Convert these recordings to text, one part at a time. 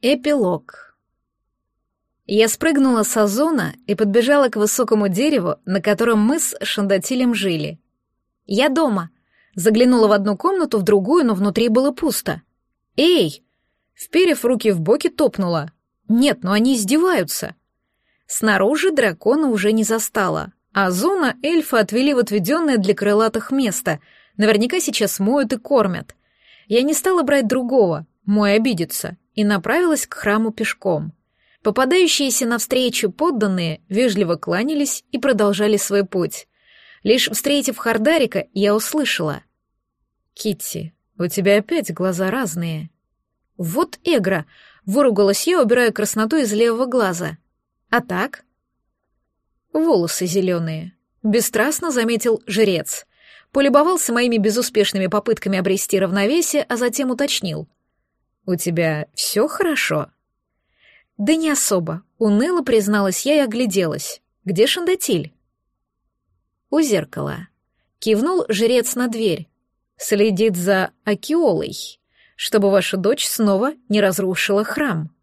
Эпилог. Я спрыгнула с озона и подбежала к высокому дереву, на котором мы с Шандатилем жили. Я дома. Заглянула в одну комнату, в другую, но внутри было пусто. «Эй!» Вперев руки в боки, топнула. «Нет, ну они издеваются!» Снаружи дракона уже не застала, а зона эльфа отвели в отведенное для крылатых место. Наверняка сейчас моют и кормят. Я не стала брать другого, мой обидится и направилась к храму пешком. Попадающиеся навстречу подданные вежливо кланялись и продолжали свой путь. Лишь встретив Хардарика, я услышала. «Китти, у тебя опять глаза разные». «Вот Эгра!» — выругалась я, убирая красноту из левого глаза. «А так?» «Волосы зеленые», — бесстрастно заметил жрец. Полюбовался моими безуспешными попытками обрести равновесие, а затем уточнил. «У тебя все хорошо?» «Да не особо», — уныло призналась я и огляделась. «Где Шандатиль?» «У зеркала». Кивнул жрец на дверь. «Следит за Акиолой, чтобы ваша дочь снова не разрушила храм».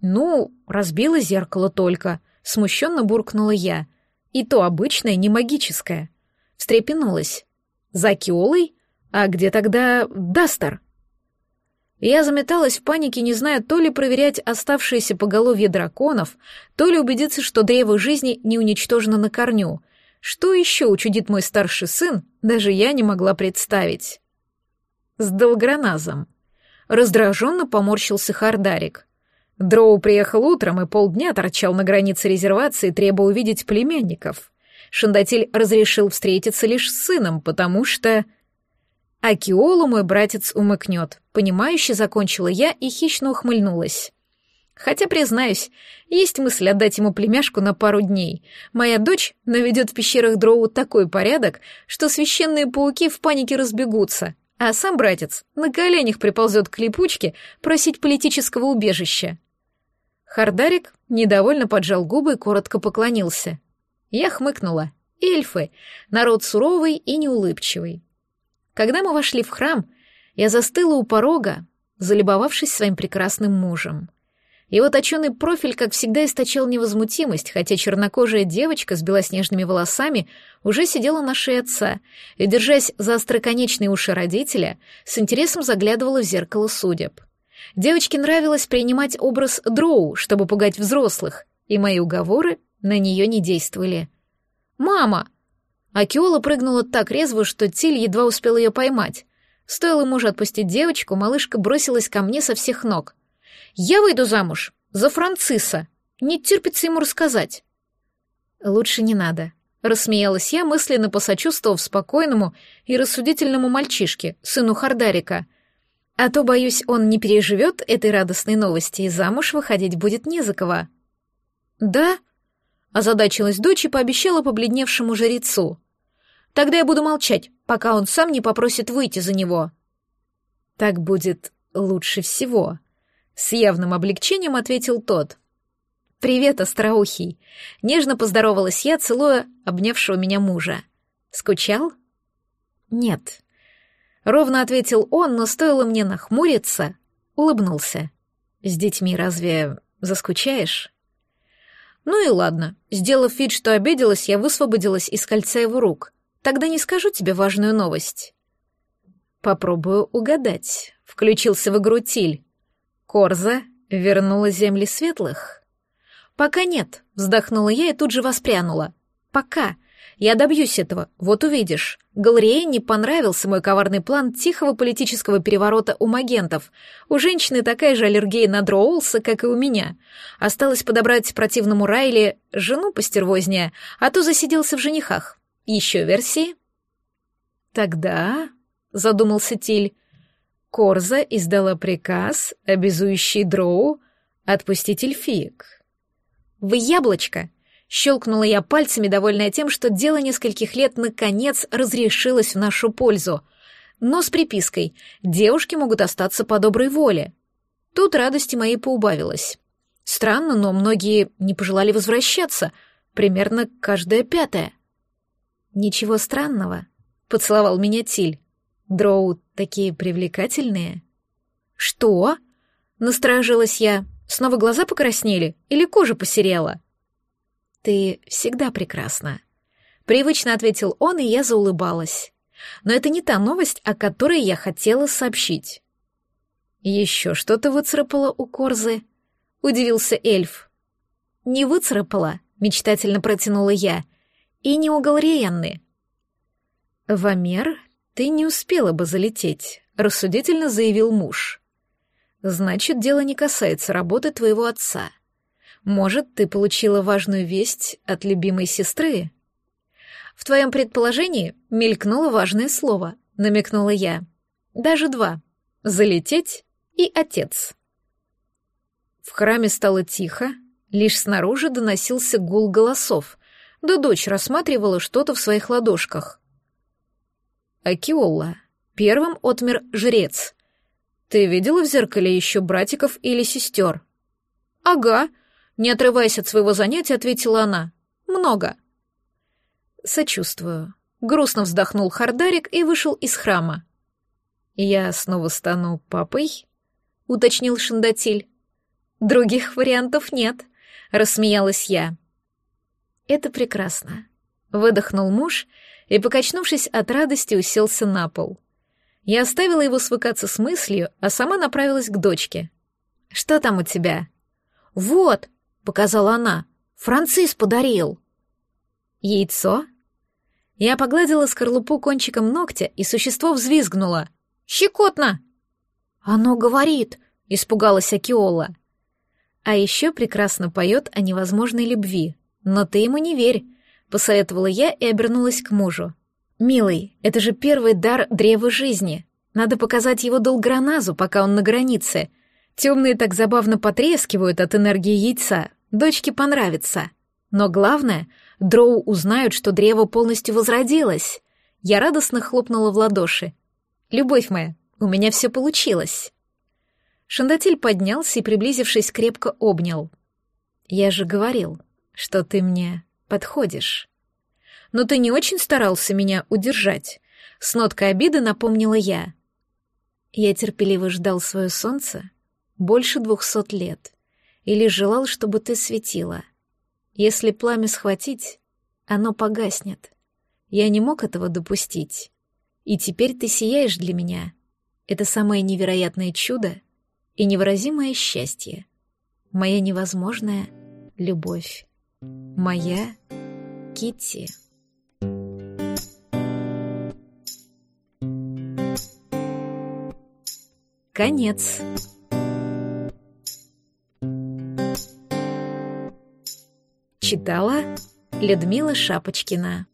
«Ну, разбила зеркало только», — смущенно буркнула я. «И то обычное, не магическое». Встрепенулась. «За Акиолой? А где тогда Дастер?» Я заметалась в панике, не зная то ли проверять оставшиеся поголовье драконов, то ли убедиться, что древо жизни не уничтожено на корню. Что еще учудит мой старший сын, даже я не могла представить. С долграназом. Раздраженно поморщился Хардарик. Дроу приехал утром и полдня торчал на границе резервации, требуя увидеть племянников. Шандатель разрешил встретиться лишь с сыном, потому что... А Киолу мой братец умыкнет. Понимающе закончила я и хищно ухмыльнулась. Хотя, признаюсь, есть мысль отдать ему племяшку на пару дней. Моя дочь наведет в пещерах Дроу такой порядок, что священные пауки в панике разбегутся, а сам братец на коленях приползет к липучке просить политического убежища. Хардарик недовольно поджал губы и коротко поклонился. Я хмыкнула. Эльфы — народ суровый и неулыбчивый. Когда мы вошли в храм, я застыла у порога, залюбовавшись своим прекрасным мужем. Его точеный профиль, как всегда, источал невозмутимость, хотя чернокожая девочка с белоснежными волосами уже сидела на шее отца и, держась за остроконечные уши родителя, с интересом заглядывала в зеркало судеб. Девочке нравилось принимать образ дроу, чтобы пугать взрослых, и мои уговоры на нее не действовали. «Мама!» Акиола прыгнула так резво, что Тиль едва успел ее поймать. Стоило мужу отпустить девочку, малышка бросилась ко мне со всех ног. «Я выйду замуж! За Франциса! Не терпится ему рассказать!» «Лучше не надо», — рассмеялась я, мысленно посочувствовав спокойному и рассудительному мальчишке, сыну Хардарика. «А то, боюсь, он не переживет этой радостной новости, и замуж выходить будет не за кого». «Да?» Озадачилась дочь и пообещала побледневшему жрецу. «Тогда я буду молчать, пока он сам не попросит выйти за него». «Так будет лучше всего», — с явным облегчением ответил тот. «Привет, остроухий!» — нежно поздоровалась я, целуя обнявшего меня мужа. «Скучал?» «Нет». Ровно ответил он, но стоило мне нахмуриться, улыбнулся. «С детьми разве заскучаешь?» Ну и ладно. Сделав вид, что обиделась, я высвободилась из кольца его рук. Тогда не скажу тебе важную новость. Попробую угадать. Включился в игру Тиль. Корза вернула земли светлых? Пока нет, вздохнула я и тут же воспрянула. Пока. Я добьюсь этого, вот увидишь. Галерее не понравился мой коварный план тихого политического переворота у магентов. У женщины такая же аллергия на Дроулса, как и у меня. Осталось подобрать противному Райли жену постервознее, а то засиделся в женихах. Еще версии? Тогда, задумался Тиль, Корза издала приказ, обязующий Дроу отпустить эльфиек. «Вы яблочко!» Щелкнула я пальцами, довольная тем, что дело нескольких лет наконец разрешилось в нашу пользу. Но с припиской «девушки могут остаться по доброй воле». Тут радости моей поубавилось. Странно, но многие не пожелали возвращаться, примерно каждая пятая. «Ничего странного», — поцеловал меня Тиль. «Дроу такие привлекательные». «Что?» Насторожилась я. Снова глаза покраснели или кожа посерела? Ты всегда прекрасна. Привычно ответил он, и я заулыбалась. Но это не та новость, о которой я хотела сообщить. Еще что-то выцарапало у Корзы? Удивился эльф. Не выцарапала, мечтательно протянула я. И не угол Риенны. Вамер, ты не успела бы залететь, рассудительно заявил муж. Значит, дело не касается работы твоего отца. Может, ты получила важную весть от любимой сестры? В твоем предположении мелькнуло важное слово, намекнула я. Даже два. Залететь и отец. В храме стало тихо, лишь снаружи доносился гул голосов, да дочь рассматривала что-то в своих ладошках. Акиола. Первым отмер жрец. Ты видела в зеркале еще братиков или сестер? Ага, не отрываясь от своего занятия, ответила она. Много. Сочувствую. Грустно вздохнул Хардарик и вышел из храма. Я снова стану папой? уточнил Шандатиль. Других вариантов нет, рассмеялась я. Это прекрасно. Выдохнул муж и, покачнувшись от радости, уселся на пол. Я оставила его свыкаться с мыслью, а сама направилась к дочке. «Что там у тебя?» «Вот», — показала она, — «Францис подарил». «Яйцо?» Я погладила скорлупу кончиком ногтя, и существо взвизгнуло. «Щекотно!» «Оно говорит!» — испугалась Акиола. «А еще прекрасно поет о невозможной любви. Но ты ему не верь», — посоветовала я и обернулась к мужу. «Милый, это же первый дар древа жизни. Надо показать его долграназу, пока он на границе. Темные так забавно потрескивают от энергии яйца. Дочке понравится. Но главное, дроу узнают, что древо полностью возродилось». Я радостно хлопнула в ладоши. «Любовь моя, у меня все получилось». Шандатель поднялся и, приблизившись, крепко обнял. «Я же говорил, что ты мне подходишь» но ты не очень старался меня удержать. С ноткой обиды напомнила я. Я терпеливо ждал свое солнце больше двухсот лет и лишь желал, чтобы ты светила. Если пламя схватить, оно погаснет. Я не мог этого допустить. И теперь ты сияешь для меня. Это самое невероятное чудо и невыразимое счастье. Моя невозможная любовь. Моя Китти. Конец. Читала Людмила Шапочкина.